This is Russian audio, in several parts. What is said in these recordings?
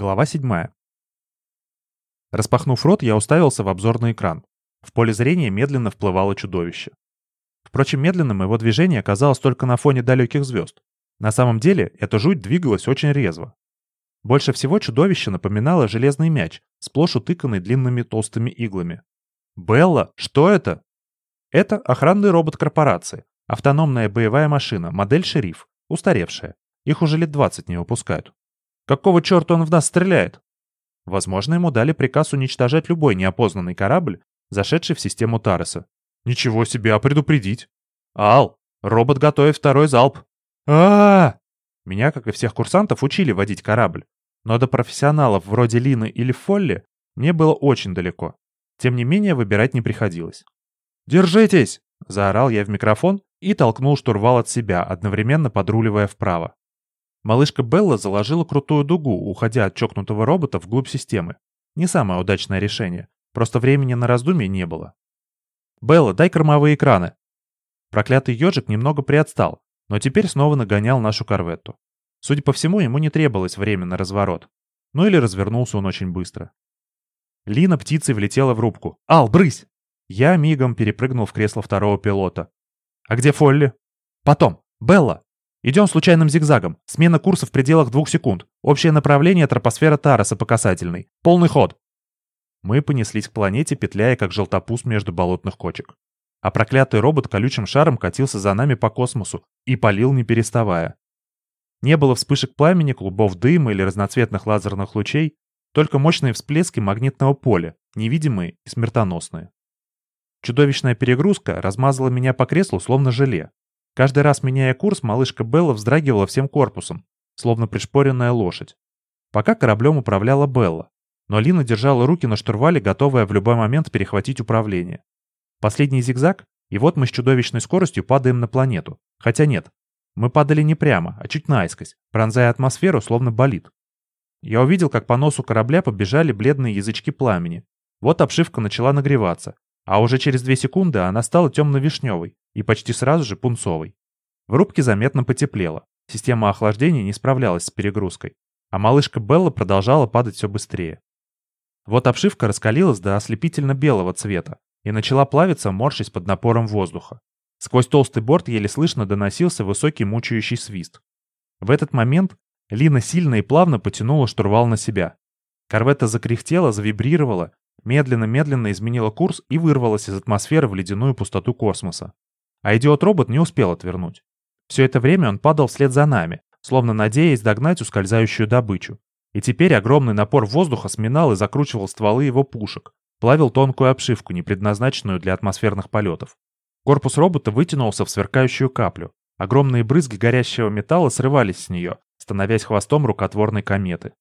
Глава 7. Распахнув рот, я уставился в обзорный экран. В поле зрения медленно вплывало чудовище. Впрочем, медленным его движение оказалось только на фоне далеких звезд. На самом деле, эта жуть двигалась очень резво. Больше всего чудовище напоминало железный мяч, сплошь утыканный длинными толстыми иглами. «Белла, что это?» Это охранный робот корпорации, автономная боевая машина, модель «Шериф», устаревшая. Их уже лет 20 не выпускают. Какого черта он в нас стреляет? Возможно, ему дали приказ уничтожать любой неопознанный корабль, зашедший в систему Тареса. Ничего себе, а предупредить? Ал, робот готовит второй залп. а, -а, -а Меня, как и всех курсантов, учили водить корабль. Но до профессионалов вроде Лины или Фолли мне было очень далеко. Тем не менее, выбирать не приходилось. «Держитесь!» — заорал я в микрофон и толкнул штурвал от себя, одновременно подруливая вправо. Малышка Белла заложила крутую дугу, уходя от чокнутого робота вглубь системы. Не самое удачное решение. Просто времени на раздумье не было. «Белла, дай кормовые экраны!» Проклятый ежик немного приотстал, но теперь снова нагонял нашу корветту. Судя по всему, ему не требовалось время на разворот. Ну или развернулся он очень быстро. Лина птицей влетела в рубку. «Ал, брысь!» Я мигом перепрыгнул в кресло второго пилота. «А где Фолли?» «Потом! Белла!» Идем случайным зигзагом. Смена курса в пределах двух секунд. Общее направление тропосфера Тараса по касательной. Полный ход. Мы понеслись к планете, петляя как желтопуст между болотных кочек. А проклятый робот колючим шаром катился за нами по космосу и палил не переставая. Не было вспышек пламени, клубов дыма или разноцветных лазерных лучей, только мощные всплески магнитного поля, невидимые и смертоносные. Чудовищная перегрузка размазала меня по креслу словно желе. Каждый раз меняя курс, малышка Белла вздрагивала всем корпусом, словно пришпоренная лошадь. Пока кораблем управляла Белла, но Лина держала руки на штурвале, готовая в любой момент перехватить управление. Последний зигзаг, и вот мы с чудовищной скоростью падаем на планету. Хотя нет, мы падали не прямо, а чуть наискось, пронзая атмосферу, словно болид. Я увидел, как по носу корабля побежали бледные язычки пламени. Вот обшивка начала нагреваться, а уже через две секунды она стала темно-вишневой и почти сразу же пунцовой. В рубке заметно потеплело. Система охлаждения не справлялась с перегрузкой, а малышка Белла продолжала падать все быстрее. Вот обшивка раскалилась до ослепительно-белого цвета и начала плавиться, морщась под напором воздуха. Сквозь толстый борт еле слышно доносился высокий мучающий свист. В этот момент Лина сильно и плавно потянула штурвал на себя. Корвета закряхтела, завибрировала медленно-медленно изменила курс и вырвалась из атмосферы в ледяную пустоту космоса. А идиот-робот не успел отвернуть. Все это время он падал вслед за нами, словно надеясь догнать ускользающую добычу. И теперь огромный напор воздуха сминал и закручивал стволы его пушек, плавил тонкую обшивку, не предназначенную для атмосферных полетов. Корпус робота вытянулся в сверкающую каплю. Огромные брызги горящего металла срывались с нее, становясь хвостом рукотворной кометы.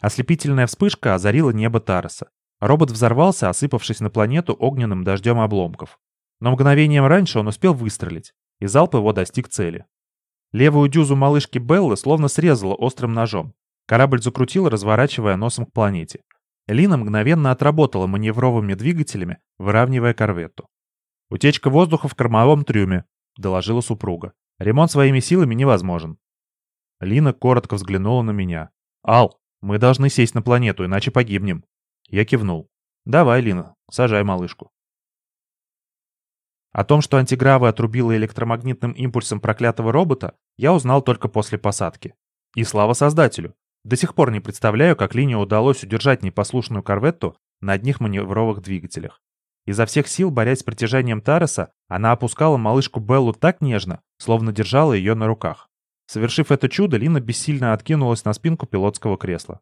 Ослепительная вспышка озарила небо Тароса. Робот взорвался, осыпавшись на планету огненным дождем обломков. Но мгновением раньше он успел выстрелить, и залп его достиг цели. Левую дюзу малышки Беллы словно срезала острым ножом. Корабль закрутил, разворачивая носом к планете. Лина мгновенно отработала маневровыми двигателями, выравнивая корветту. «Утечка воздуха в кормовом трюме», — доложила супруга. «Ремонт своими силами невозможен». Лина коротко взглянула на меня. «Ал, мы должны сесть на планету, иначе погибнем». Я кивнул. «Давай, Лина, сажай малышку». О том, что антигравы отрубила электромагнитным импульсом проклятого робота, я узнал только после посадки. И слава создателю. До сих пор не представляю, как Лине удалось удержать непослушную корветту на одних маневровых двигателях. Изо всех сил, борясь с притяжением Тареса, она опускала малышку Беллу так нежно, словно держала ее на руках. Совершив это чудо, Лина бессильно откинулась на спинку пилотского кресла.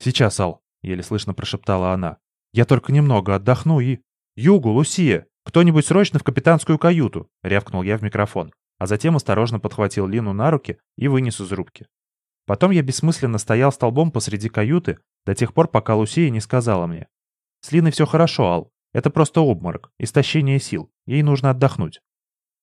«Сейчас, Ал, — еле слышно прошептала она. «Я только немного отдохну и...» «Югу, Лусия! Кто-нибудь срочно в капитанскую каюту!» — рявкнул я в микрофон, а затем осторожно подхватил Лину на руки и вынес из рубки. Потом я бессмысленно стоял столбом посреди каюты до тех пор, пока Лусия не сказала мне. «С Линой все хорошо, Ал. Это просто обморок, истощение сил. Ей нужно отдохнуть».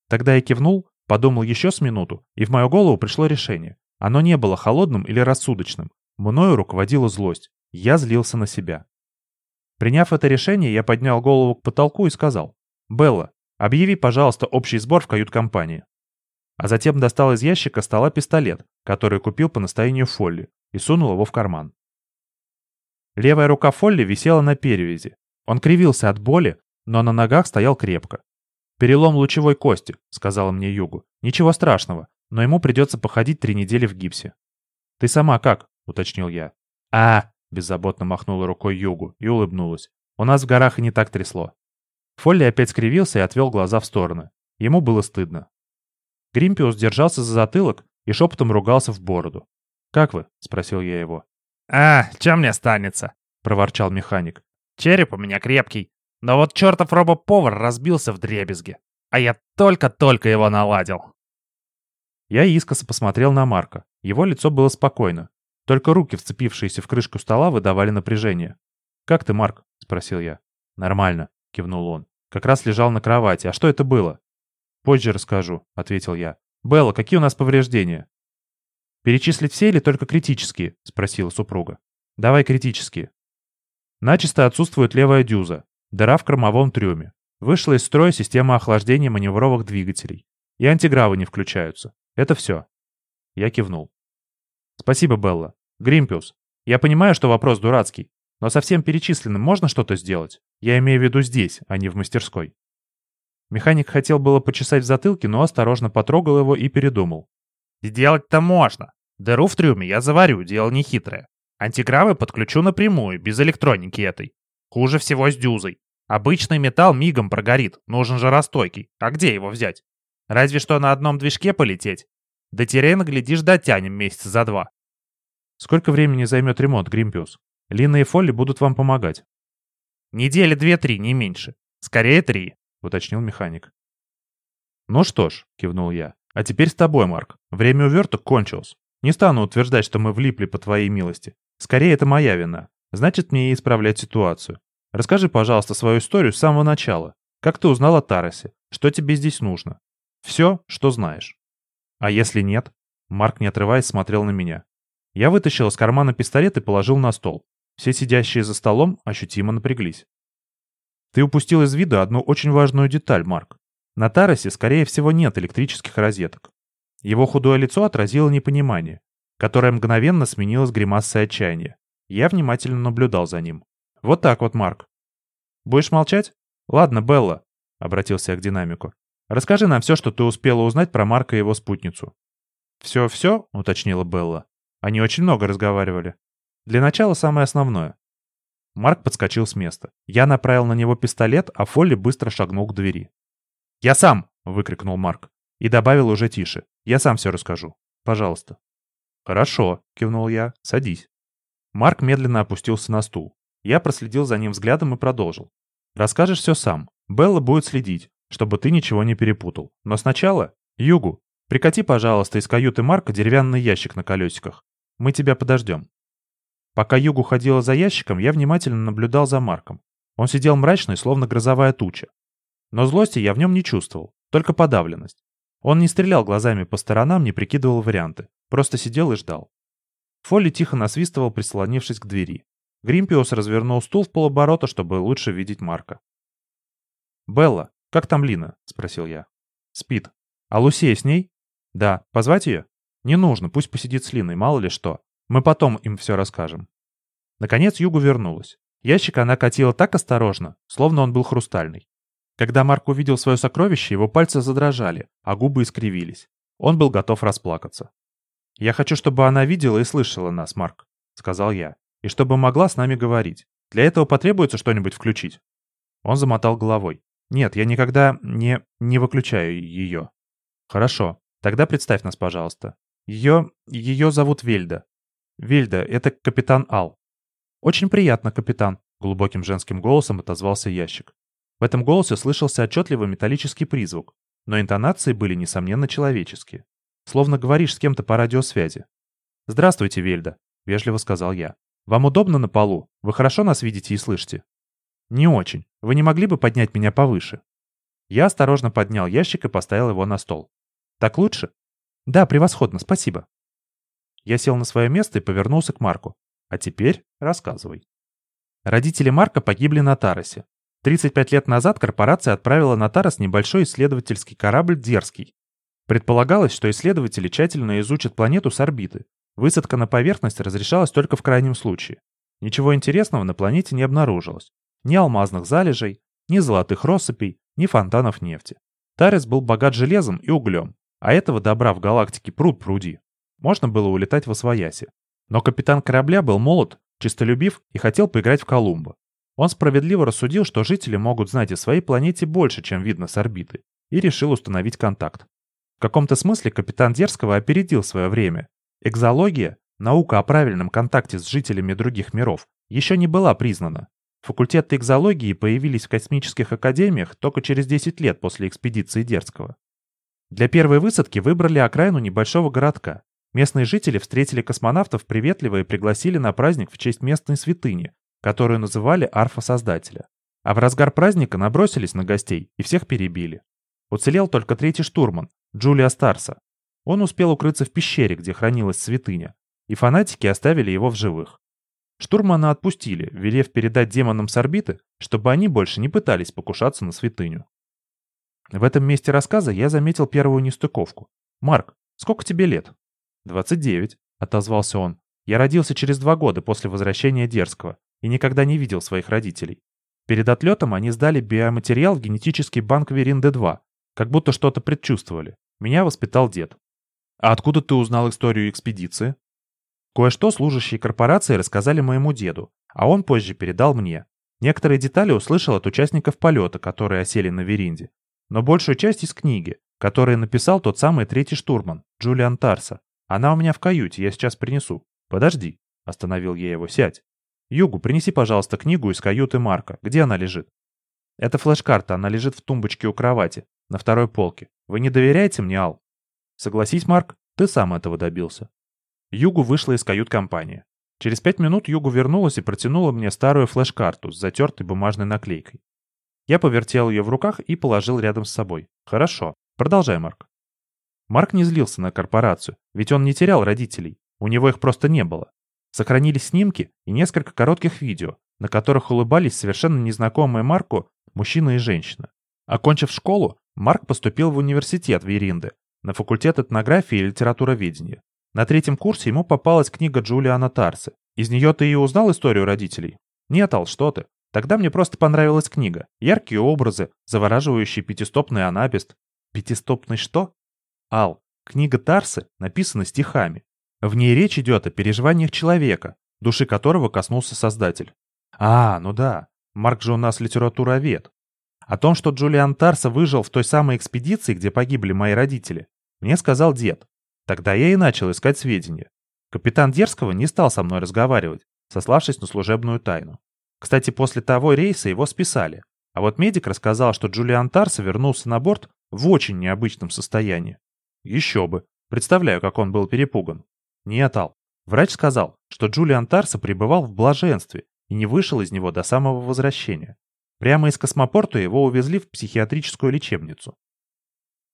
Тогда я кивнул, подумал еще с минуту, и в мою голову пришло решение. Оно не было холодным или рассудочным. Мною руководила злость. Я злился на себя. Приняв это решение, я поднял голову к потолку и сказал, «Белла, объяви, пожалуйста, общий сбор в кают-компании». А затем достал из ящика стола пистолет, который купил по настоянию Фолли, и сунул его в карман. Левая рука Фолли висела на перевязи. Он кривился от боли, но на ногах стоял крепко. «Перелом лучевой кости», — сказала мне Югу. «Ничего страшного, но ему придется походить три недели в гипсе». «Ты сама как?» — уточнил я. «А!» — беззаботно махнула рукой Югу и улыбнулась. «У нас в горах и не так трясло». Фолли опять скривился и отвел глаза в стороны. Ему было стыдно. Гримпиус держался за затылок и шепотом ругался в бороду. «Как вы?» — спросил я его. «А, чем мне останется?» — проворчал механик. «Череп у меня крепкий, но вот чертов робоповар разбился в дребезге, а я только-только его наладил». Я искоса посмотрел на Марка. Его лицо было спокойно. Только руки, вцепившиеся в крышку стола, выдавали напряжение. «Как ты, Марк?» — спросил я. «Нормально», — кивнул он. «Как раз лежал на кровати. А что это было?» «Позже расскажу», — ответил я. «Белла, какие у нас повреждения?» «Перечислить все или только критические?» — спросила супруга. «Давай критические». Начисто отсутствует левая дюза, дыра в кормовом трюме. Вышла из строя система охлаждения маневровых двигателей. И антигравы не включаются. Это все. Я кивнул. Спасибо, Белла. Гримпиус, я понимаю, что вопрос дурацкий, но со всем перечисленным можно что-то сделать? Я имею в виду здесь, а не в мастерской. Механик хотел было почесать в затылке, но осторожно потрогал его и передумал. «Сделать-то можно. Дыру в трюме я заварю, дело нехитрое. Антигравы подключу напрямую, без электроники этой. Хуже всего с дюзой. Обычный металл мигом прогорит, нужен же расстойкий. А где его взять? Разве что на одном движке полететь. До террена, глядишь, дотянем месяца за два. Сколько времени займет ремонт, Гримпиус? Лина и Фолли будут вам помогать. Недели две-три, не меньше. Скорее три, уточнил механик. Ну что ж, кивнул я. А теперь с тобой, Марк. Время уверток кончилось. Не стану утверждать, что мы влипли по твоей милости. Скорее, это моя вина. Значит, мне и исправлять ситуацию. Расскажи, пожалуйста, свою историю с самого начала. Как ты узнал о Тарасе? Что тебе здесь нужно? Все, что знаешь. А если нет? Марк, не отрываясь, смотрел на меня. Я вытащил из кармана пистолет и положил на стол. Все сидящие за столом ощутимо напряглись. Ты упустил из вида одну очень важную деталь, Марк. На Таросе, скорее всего, нет электрических розеток. Его худое лицо отразило непонимание, которое мгновенно сменилось гримасой отчаяния. Я внимательно наблюдал за ним. Вот так вот, Марк. Будешь молчать? Ладно, Белла, обратился я к динамику. Расскажи нам все, что ты успела узнать про Марка и его спутницу. «Все-все?» — уточнила Белла. Они очень много разговаривали. Для начала самое основное. Марк подскочил с места. Я направил на него пистолет, а Фолли быстро шагнул к двери. «Я сам!» — выкрикнул Марк. И добавил уже тише. «Я сам все расскажу. Пожалуйста». «Хорошо», — кивнул я. «Садись». Марк медленно опустился на стул. Я проследил за ним взглядом и продолжил. «Расскажешь все сам. Белла будет следить, чтобы ты ничего не перепутал. Но сначала... Югу, прикати, пожалуйста, из каюты Марка деревянный ящик на колесиках. Мы тебя подождем». Пока Югу ходила за ящиком, я внимательно наблюдал за Марком. Он сидел мрачный, словно грозовая туча. Но злости я в нем не чувствовал, только подавленность. Он не стрелял глазами по сторонам, не прикидывал варианты. Просто сидел и ждал. Фолли тихо насвистывал, прислонившись к двери. Гримпиус развернул стул в полоборота, чтобы лучше видеть Марка. «Белла, как там Лина?» — спросил я. «Спит. А Лусея с ней?» «Да. Позвать ее?» «Не нужно, пусть посидит с Линой, мало ли что. Мы потом им все расскажем». Наконец Югу вернулась. Ящик она катила так осторожно, словно он был хрустальный. Когда Марк увидел свое сокровище, его пальцы задрожали, а губы искривились. Он был готов расплакаться. «Я хочу, чтобы она видела и слышала нас, Марк», — сказал я, «и чтобы могла с нами говорить. Для этого потребуется что-нибудь включить». Он замотал головой. «Нет, я никогда не... не выключаю ее». «Хорошо. Тогда представь нас, пожалуйста. Ее... ее зовут Вельда. Вельда — это капитан Ал». «Очень приятно, капитан», — глубоким женским голосом отозвался ящик. В этом голосе слышался отчетливо металлический призвук, но интонации были, несомненно, человеческие. Словно говоришь с кем-то по радиосвязи. «Здравствуйте, Вельда», — вежливо сказал я. «Вам удобно на полу? Вы хорошо нас видите и слышите?» «Не очень. Вы не могли бы поднять меня повыше?» Я осторожно поднял ящик и поставил его на стол. «Так лучше?» «Да, превосходно, спасибо». Я сел на свое место и повернулся к Марку. «А теперь рассказывай». Родители Марка погибли на Таросе. 35 лет назад корпорация отправила на Тарас небольшой исследовательский корабль «Дерзкий». Предполагалось, что исследователи тщательно изучат планету с орбиты. Высадка на поверхность разрешалась только в крайнем случае. Ничего интересного на планете не обнаружилось. Ни алмазных залежей, ни золотых россыпей, ни фонтанов нефти. Тарис был богат железом и углем, а этого добра в галактике пруд пруди. Можно было улетать во свояси. Но капитан корабля был молод, чистолюбив и хотел поиграть в Колумба. Он справедливо рассудил, что жители могут знать о своей планете больше, чем видно с орбиты, и решил установить контакт. В каком-то смысле капитан Дерзкого опередил свое время. Экзология, наука о правильном контакте с жителями других миров, еще не была признана. Факультеты экзологии появились в космических академиях только через 10 лет после экспедиции Дерзкого. Для первой высадки выбрали окраину небольшого городка. Местные жители встретили космонавтов приветливо и пригласили на праздник в честь местной святыни, которую называли арфа Создателя. А в разгар праздника набросились на гостей и всех перебили. Уцелел только третий штурман, Джулия Старса. Он успел укрыться в пещере, где хранилась святыня, и фанатики оставили его в живых. Штурмана отпустили, велев передать демонам с орбиты, чтобы они больше не пытались покушаться на святыню. В этом месте рассказа я заметил первую нестыковку. «Марк, сколько тебе лет?» «29», — отозвался он. «Я родился через два года после возвращения Дерзкого и никогда не видел своих родителей. Перед отлетом они сдали биоматериал в генетический банк Верин-Д2, как будто что-то предчувствовали. Меня воспитал дед. А откуда ты узнал историю экспедиции? Кое-что служащие корпорации рассказали моему деду, а он позже передал мне. Некоторые детали услышал от участников полета, которые осели на Веринде. Но большую часть из книги, которую написал тот самый третий штурман, Джулиан Тарса. Она у меня в каюте, я сейчас принесу. Подожди, остановил я его, сядь. Югу, принеси, пожалуйста, книгу из каюты Марка. Где она лежит? Это флеш-карта, она лежит в тумбочке у кровати, на второй полке. Вы не доверяете мне, Ал? Согласись, Марк, ты сам этого добился. Югу вышла из кают-компании. Через пять минут Югу вернулась и протянула мне старую флеш-карту с затертой бумажной наклейкой. Я повертел ее в руках и положил рядом с собой. Хорошо. Продолжай, Марк. Марк не злился на корпорацию, ведь он не терял родителей. У него их просто не было. Сохранились снимки и несколько коротких видео, на которых улыбались совершенно незнакомые Марку мужчина и женщина. Окончив школу, Марк поступил в университет Веринды на факультет этнографии и литературоведения. На третьем курсе ему попалась книга Джулиана Тарсы. Из нее ты и узнал историю родителей? Нет, Ал, что ты. Тогда мне просто понравилась книга. Яркие образы, завораживающий пятистопный анабист. Пятистопный что? Ал, книга Тарсы написана стихами. В ней речь идет о переживаниях человека, души которого коснулся Создатель. А, ну да, Марк же у нас литературовед. О том, что Джулиан Тарса выжил в той самой экспедиции, где погибли мои родители, мне сказал дед. Тогда я и начал искать сведения. Капитан Дерзкого не стал со мной разговаривать, сославшись на служебную тайну. Кстати, после того рейса его списали. А вот медик рассказал, что Джулиан Тарса вернулся на борт в очень необычном состоянии. Еще бы. Представляю, как он был перепуган. Нет, Ал. Врач сказал, что Джулиан Тарса пребывал в блаженстве и не вышел из него до самого возвращения. Прямо из космопорта его увезли в психиатрическую лечебницу.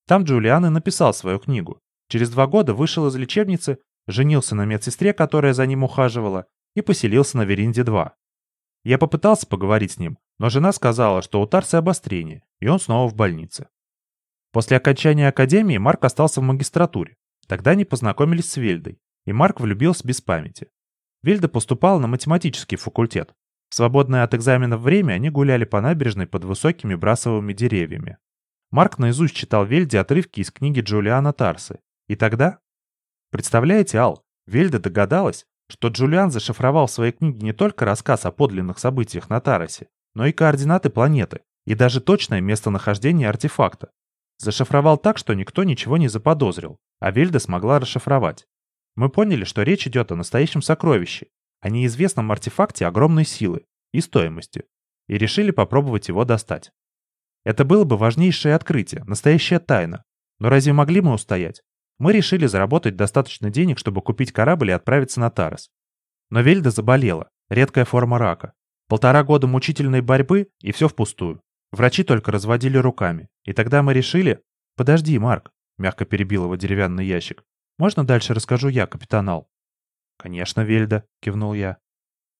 Там Джулиан и написал свою книгу. Через два года вышел из лечебницы, женился на медсестре, которая за ним ухаживала, и поселился на Веринде-2. Я попытался поговорить с ним, но жена сказала, что у Тарса обострение, и он снова в больнице. После окончания академии Марк остался в магистратуре. Тогда они познакомились с Вельдой и Марк влюбился без памяти. Вильда поступала на математический факультет. В свободное от экзаменов время они гуляли по набережной под высокими брасовыми деревьями. Марк наизусть читал Вельде отрывки из книги Джулиана Тарсы. И тогда... Представляете, Ал, Вельда догадалась, что Джулиан зашифровал в своей книге не только рассказ о подлинных событиях на Таросе, но и координаты планеты, и даже точное местонахождение артефакта. Зашифровал так, что никто ничего не заподозрил, а Вельда смогла расшифровать. Мы поняли, что речь идет о настоящем сокровище, о неизвестном артефакте огромной силы и стоимости, и решили попробовать его достать. Это было бы важнейшее открытие, настоящая тайна. Но разве могли мы устоять? Мы решили заработать достаточно денег, чтобы купить корабль и отправиться на Тарас. Но Вельда заболела, редкая форма рака. Полтора года мучительной борьбы, и все впустую. Врачи только разводили руками. И тогда мы решили... «Подожди, Марк», — мягко перебил его деревянный ящик. Можно дальше расскажу я, капитан Ал?» «Конечно, Вельда», — кивнул я.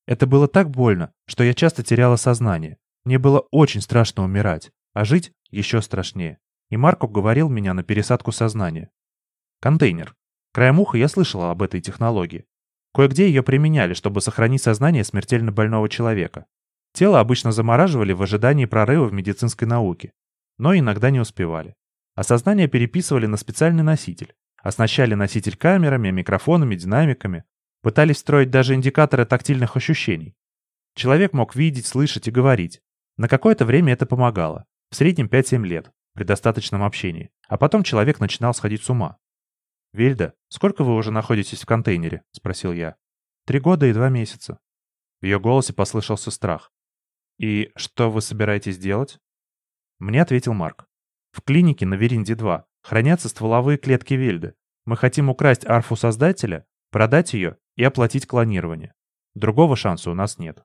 «Это было так больно, что я часто теряла сознание. Мне было очень страшно умирать, а жить еще страшнее. И Марк уговорил меня на пересадку сознания. Контейнер. Краем уха я слышала об этой технологии. Кое-где ее применяли, чтобы сохранить сознание смертельно больного человека. Тело обычно замораживали в ожидании прорыва в медицинской науке, но иногда не успевали. А сознание переписывали на специальный носитель, оснащали носитель камерами, микрофонами, динамиками, пытались строить даже индикаторы тактильных ощущений. Человек мог видеть, слышать и говорить. На какое-то время это помогало, в среднем 5-7 лет, при достаточном общении, а потом человек начинал сходить с ума. «Вильда, сколько вы уже находитесь в контейнере?» — спросил я. «Три года и два месяца». В ее голосе послышался страх. «И что вы собираетесь делать?» Мне ответил Марк. «В клинике на Веринде-2 хранятся стволовые клетки Вельды. Мы хотим украсть арфу создателя, продать ее и оплатить клонирование. Другого шанса у нас нет».